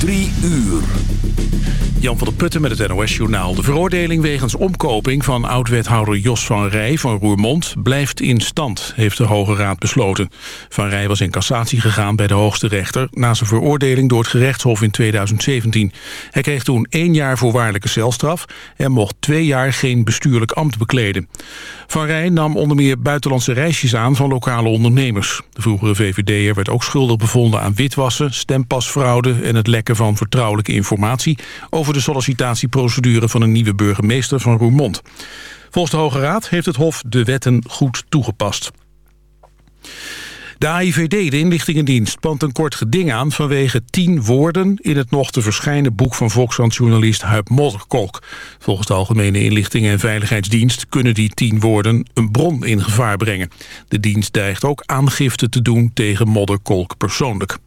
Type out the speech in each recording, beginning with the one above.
Drie uur. Jan van der Putten met het NOS-journaal. De veroordeling wegens omkoping van oud-wethouder Jos van Rij van Roermond blijft in stand, heeft de Hoge Raad besloten. Van Rij was in cassatie gegaan bij de hoogste rechter na zijn veroordeling door het gerechtshof in 2017. Hij kreeg toen één jaar voorwaardelijke celstraf en mocht twee jaar geen bestuurlijk ambt bekleden. Van Rij nam onder meer buitenlandse reisjes aan van lokale ondernemers. De vroegere VVD'er werd ook schuldig bevonden aan witwassen, stempasfraude en het lekken van vertrouwelijke informatie over de sollicitatieprocedure van een nieuwe burgemeester van Roermond. Volgens de Hoge Raad heeft het Hof de wetten goed toegepast. De AIVD, de inlichtingendienst, pant een kort geding aan... vanwege tien woorden in het nog te verschijnen boek van Volkskrant-journalist Huip Modderkolk. Volgens de Algemene Inlichtingen en Veiligheidsdienst... kunnen die tien woorden een bron in gevaar brengen. De dienst dreigt ook aangifte te doen tegen Modderkolk persoonlijk.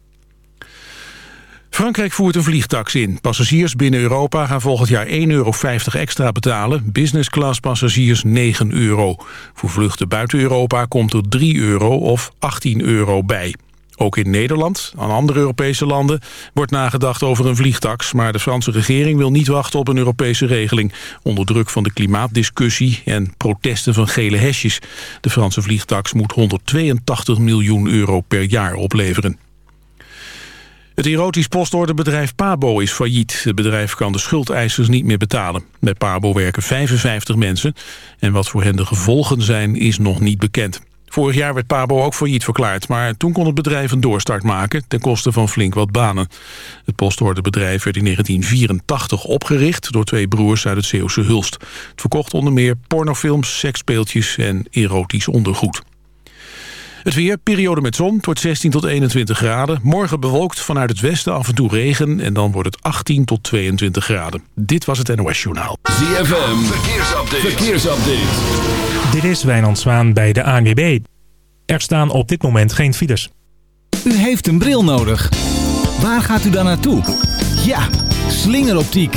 Frankrijk voert een vliegtax in. Passagiers binnen Europa gaan volgend jaar 1,50 euro extra betalen. Business class passagiers 9 euro. Voor vluchten buiten Europa komt er 3 euro of 18 euro bij. Ook in Nederland, aan andere Europese landen, wordt nagedacht over een vliegtax. Maar de Franse regering wil niet wachten op een Europese regeling. Onder druk van de klimaatdiscussie en protesten van gele hesjes. De Franse vliegtax moet 182 miljoen euro per jaar opleveren. Het erotisch postorderbedrijf Pabo is failliet. Het bedrijf kan de schuldeisers niet meer betalen. Bij Pabo werken 55 mensen. En wat voor hen de gevolgen zijn, is nog niet bekend. Vorig jaar werd Pabo ook failliet verklaard. Maar toen kon het bedrijf een doorstart maken... ten koste van flink wat banen. Het postorderbedrijf werd in 1984 opgericht... door twee broers uit het Zeeuwse Hulst. Het verkocht onder meer pornofilms, seksspeeltjes en erotisch ondergoed. Het weer, periode met zon, wordt 16 tot 21 graden. Morgen bewolkt vanuit het westen af en toe regen... en dan wordt het 18 tot 22 graden. Dit was het NOS Journaal. ZFM, verkeersupdate. verkeersupdate. Dit is Wijnand Zwaan bij de ANWB. Er staan op dit moment geen files. U heeft een bril nodig. Waar gaat u dan naartoe? Ja, slingeroptiek.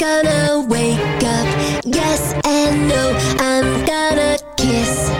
Gonna wake up. Yes and no, I'm gonna kiss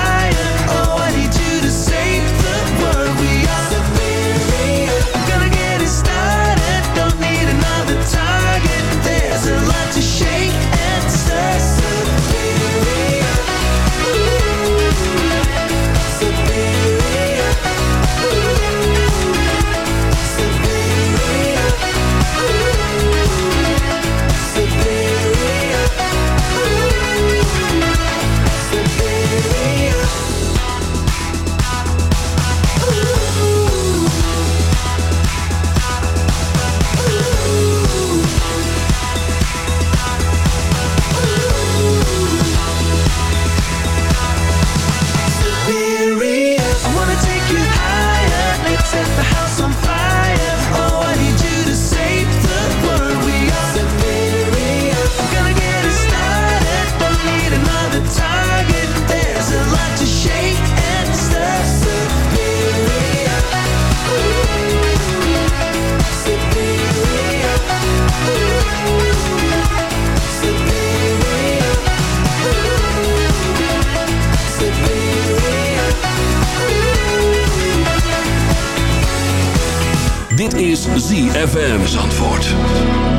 is ZFM Zandvoort.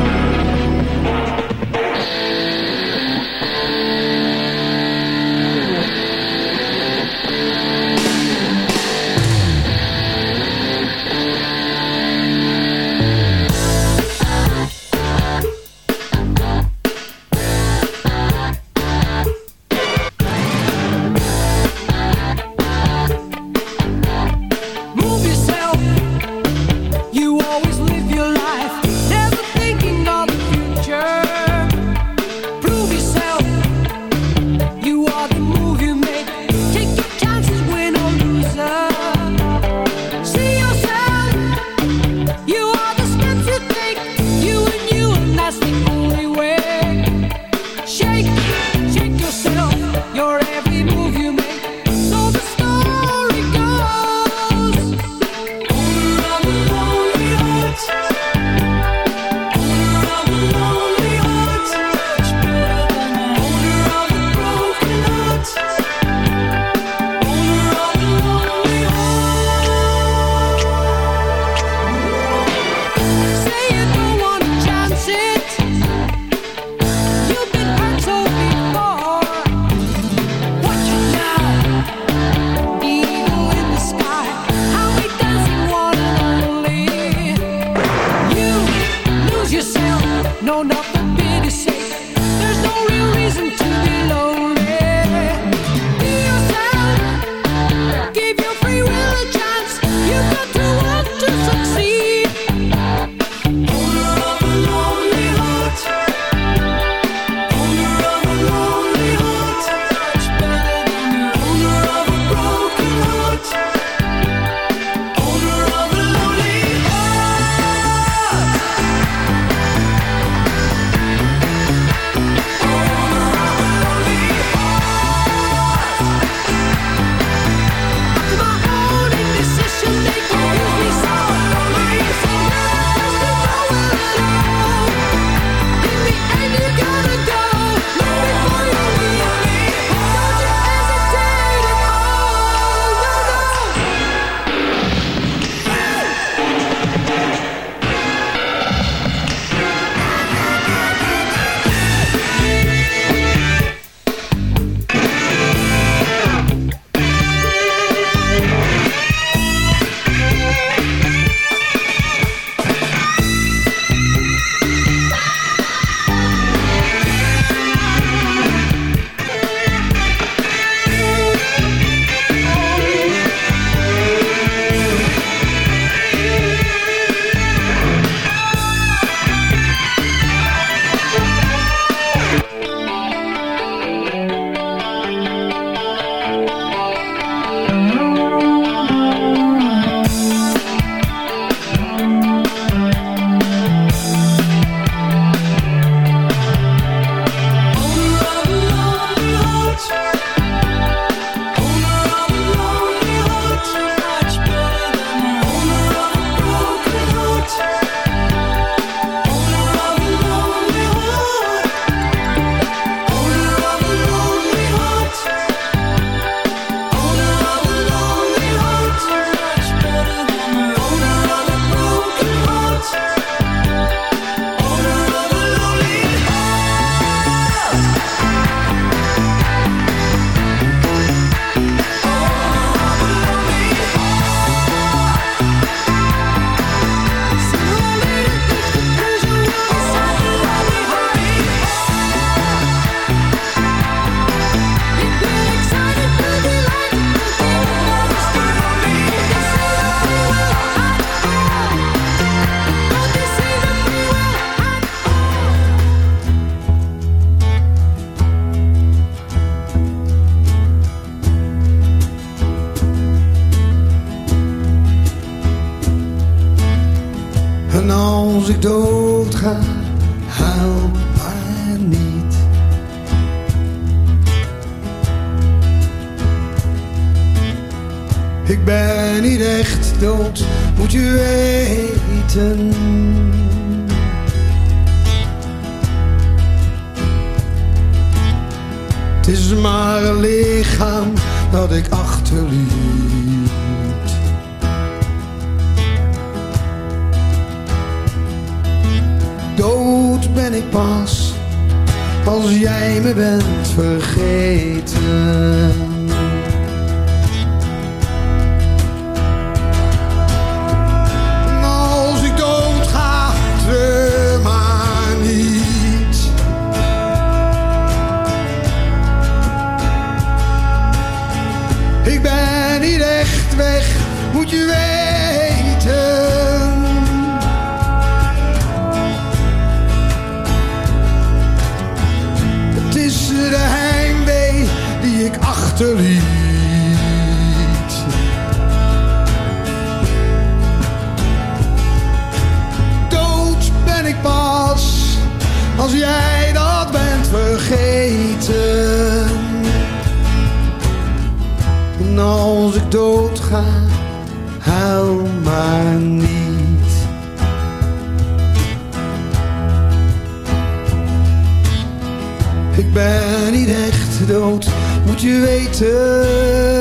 jij dat bent vergeten. En als ik dood ga, huil maar niet. Ik ben niet echt dood, moet je weten.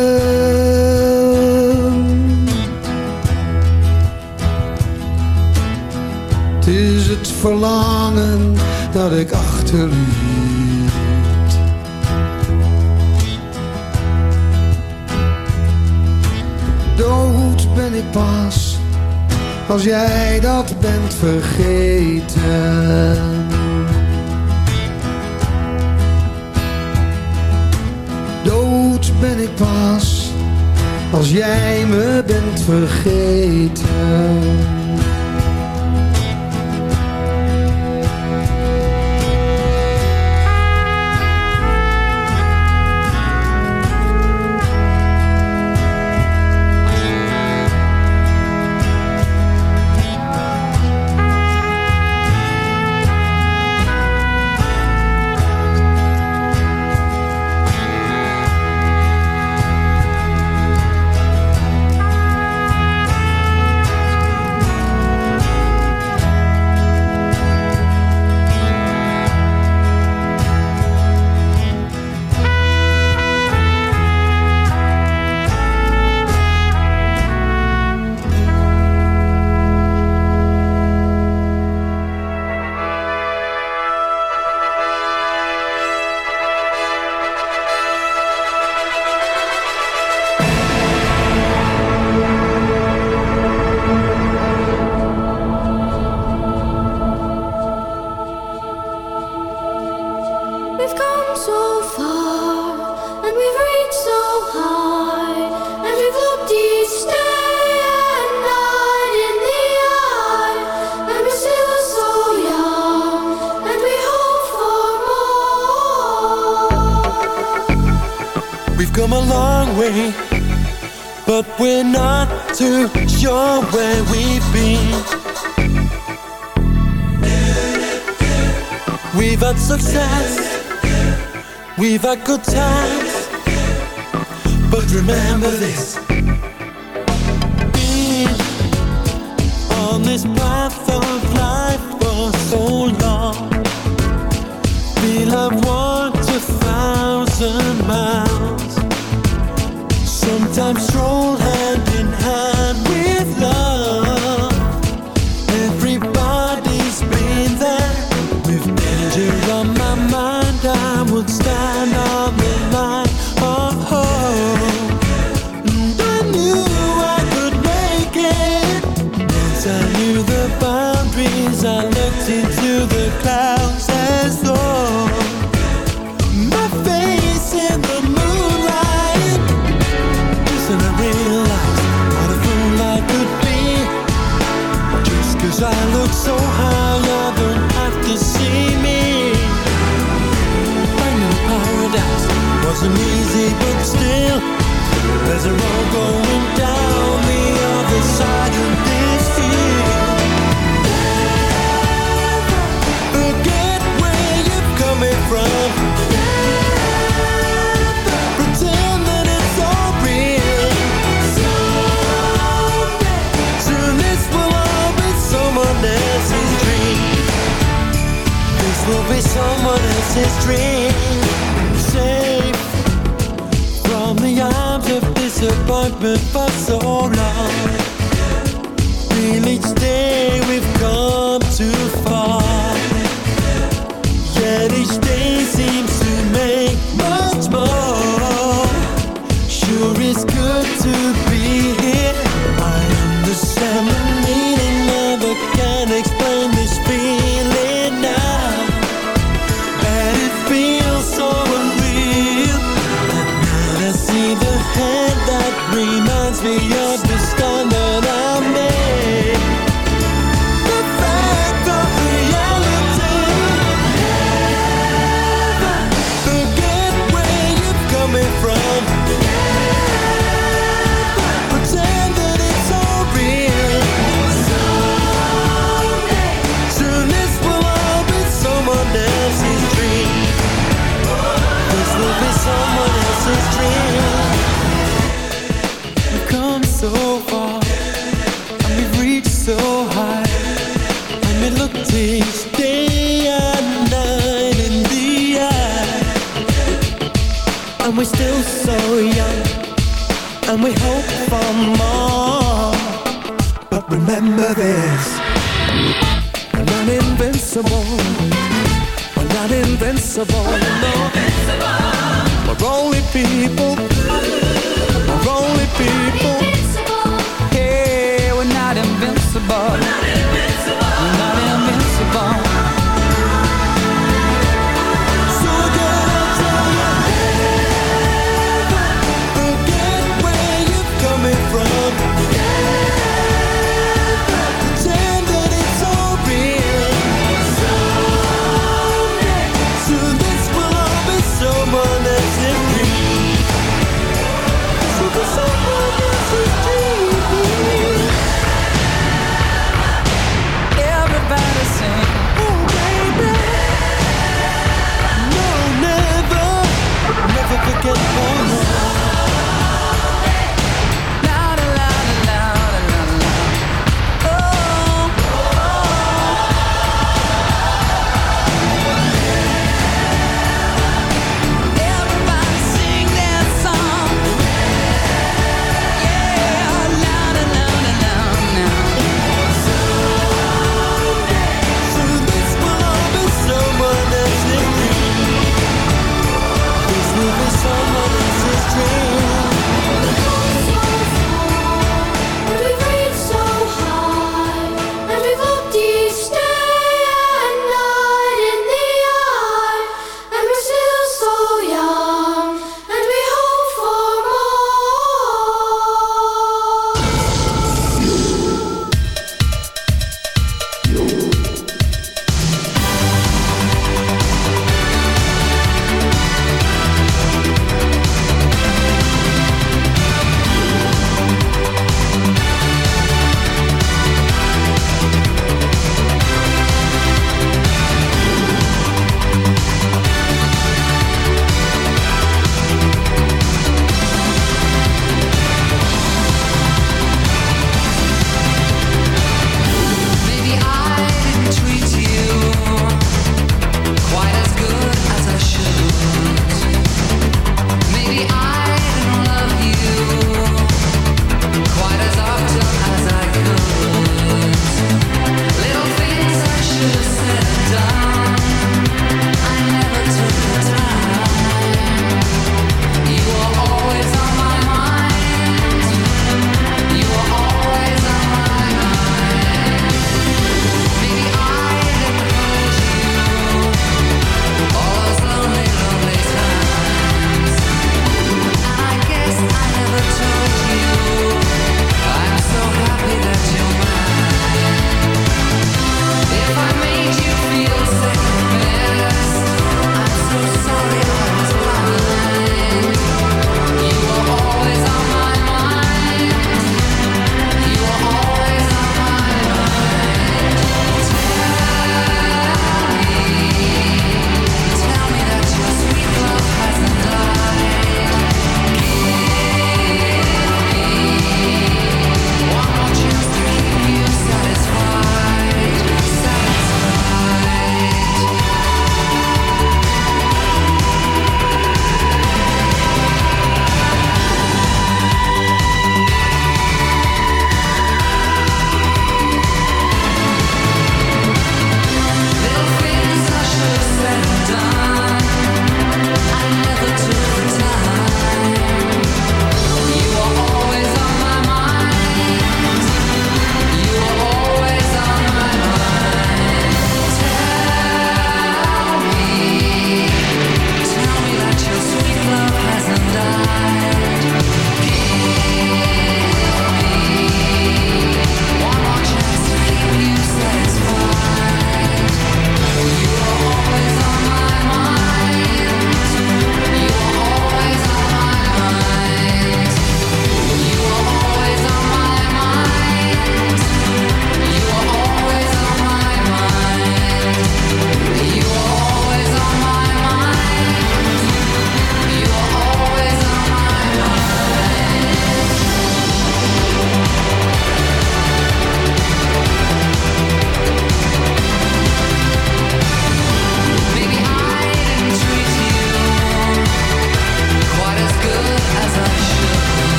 is het verlangen dat ik achterliet. Dood ben ik pas, als jij dat bent vergeten. Dood ben ik pas, als jij me bent vergeten. to show where we've been. We've had success, we've had good times, but remember this. Being on this going down.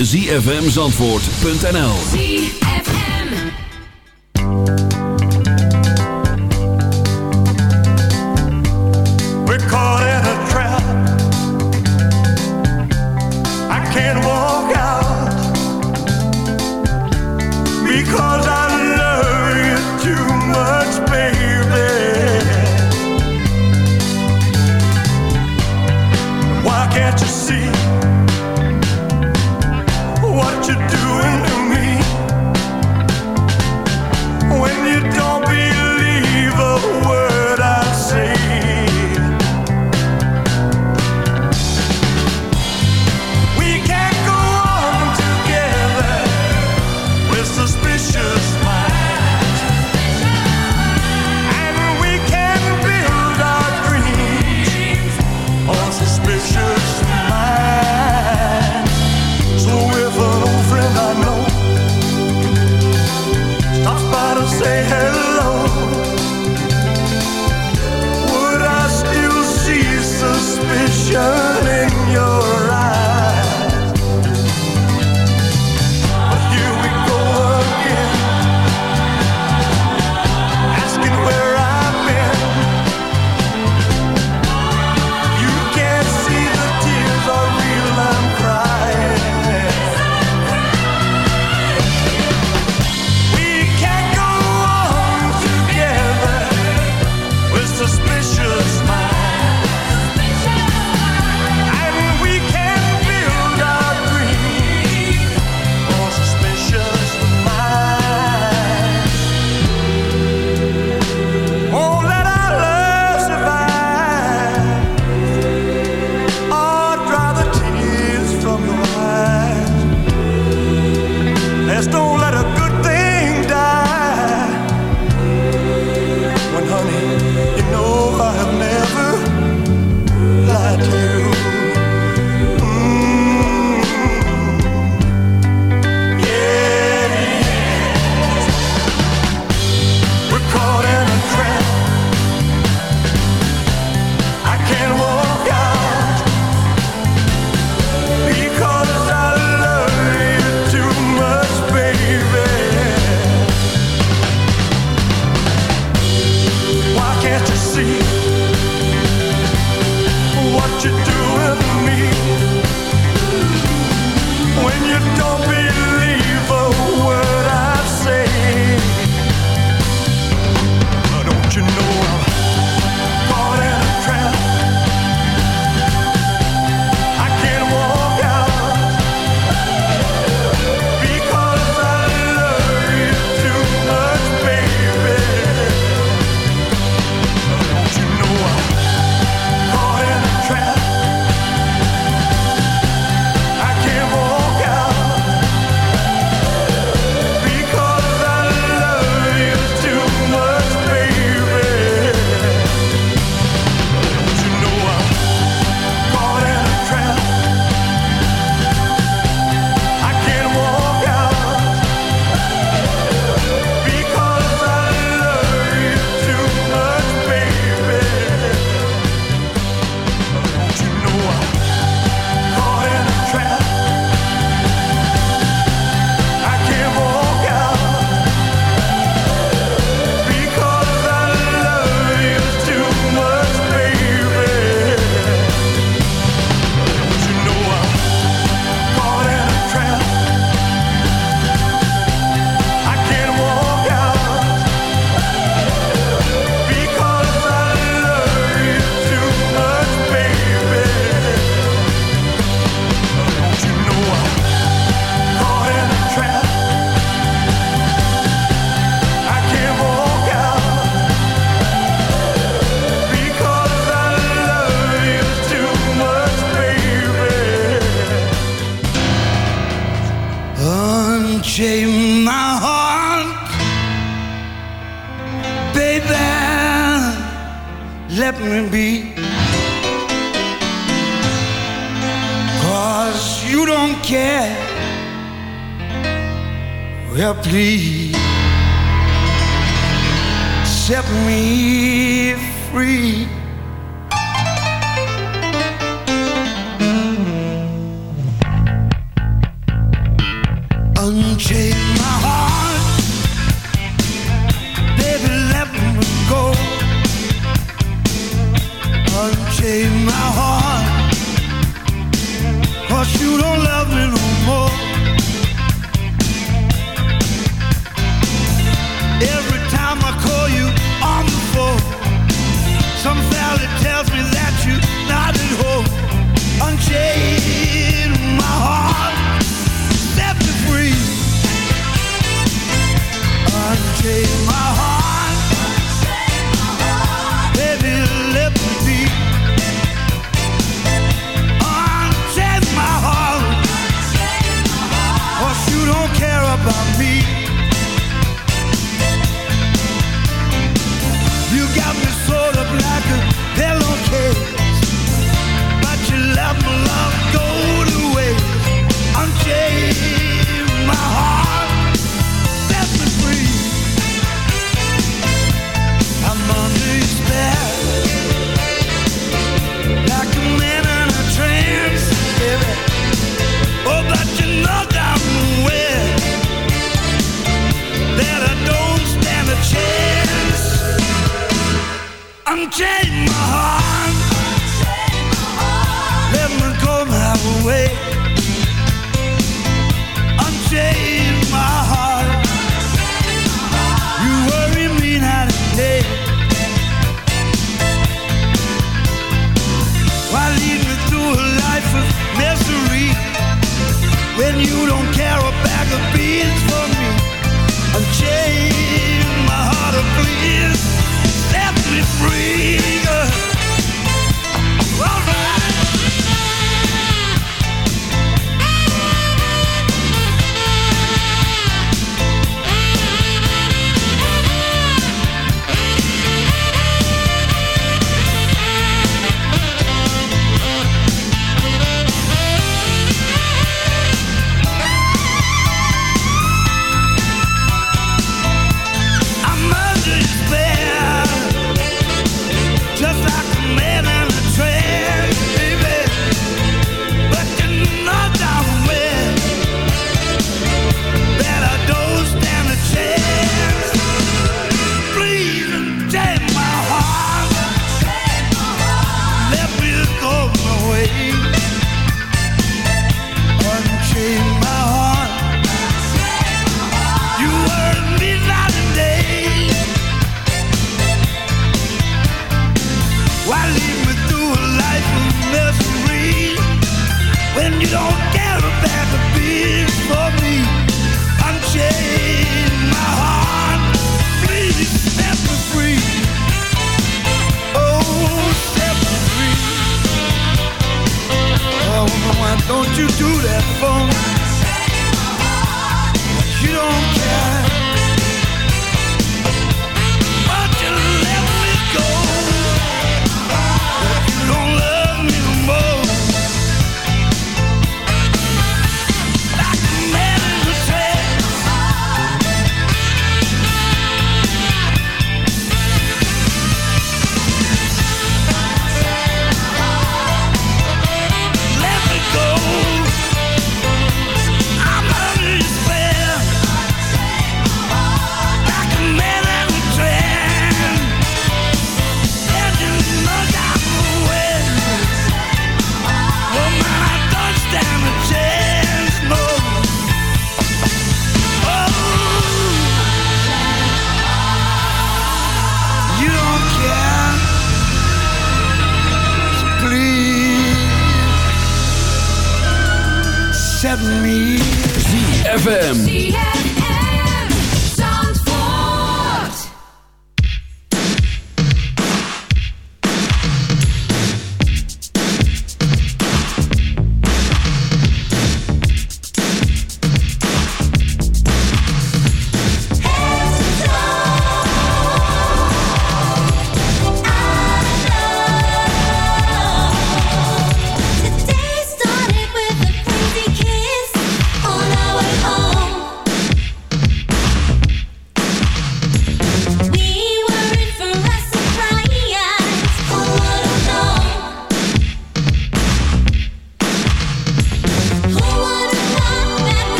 www.zfmzandvoort.nl you're doing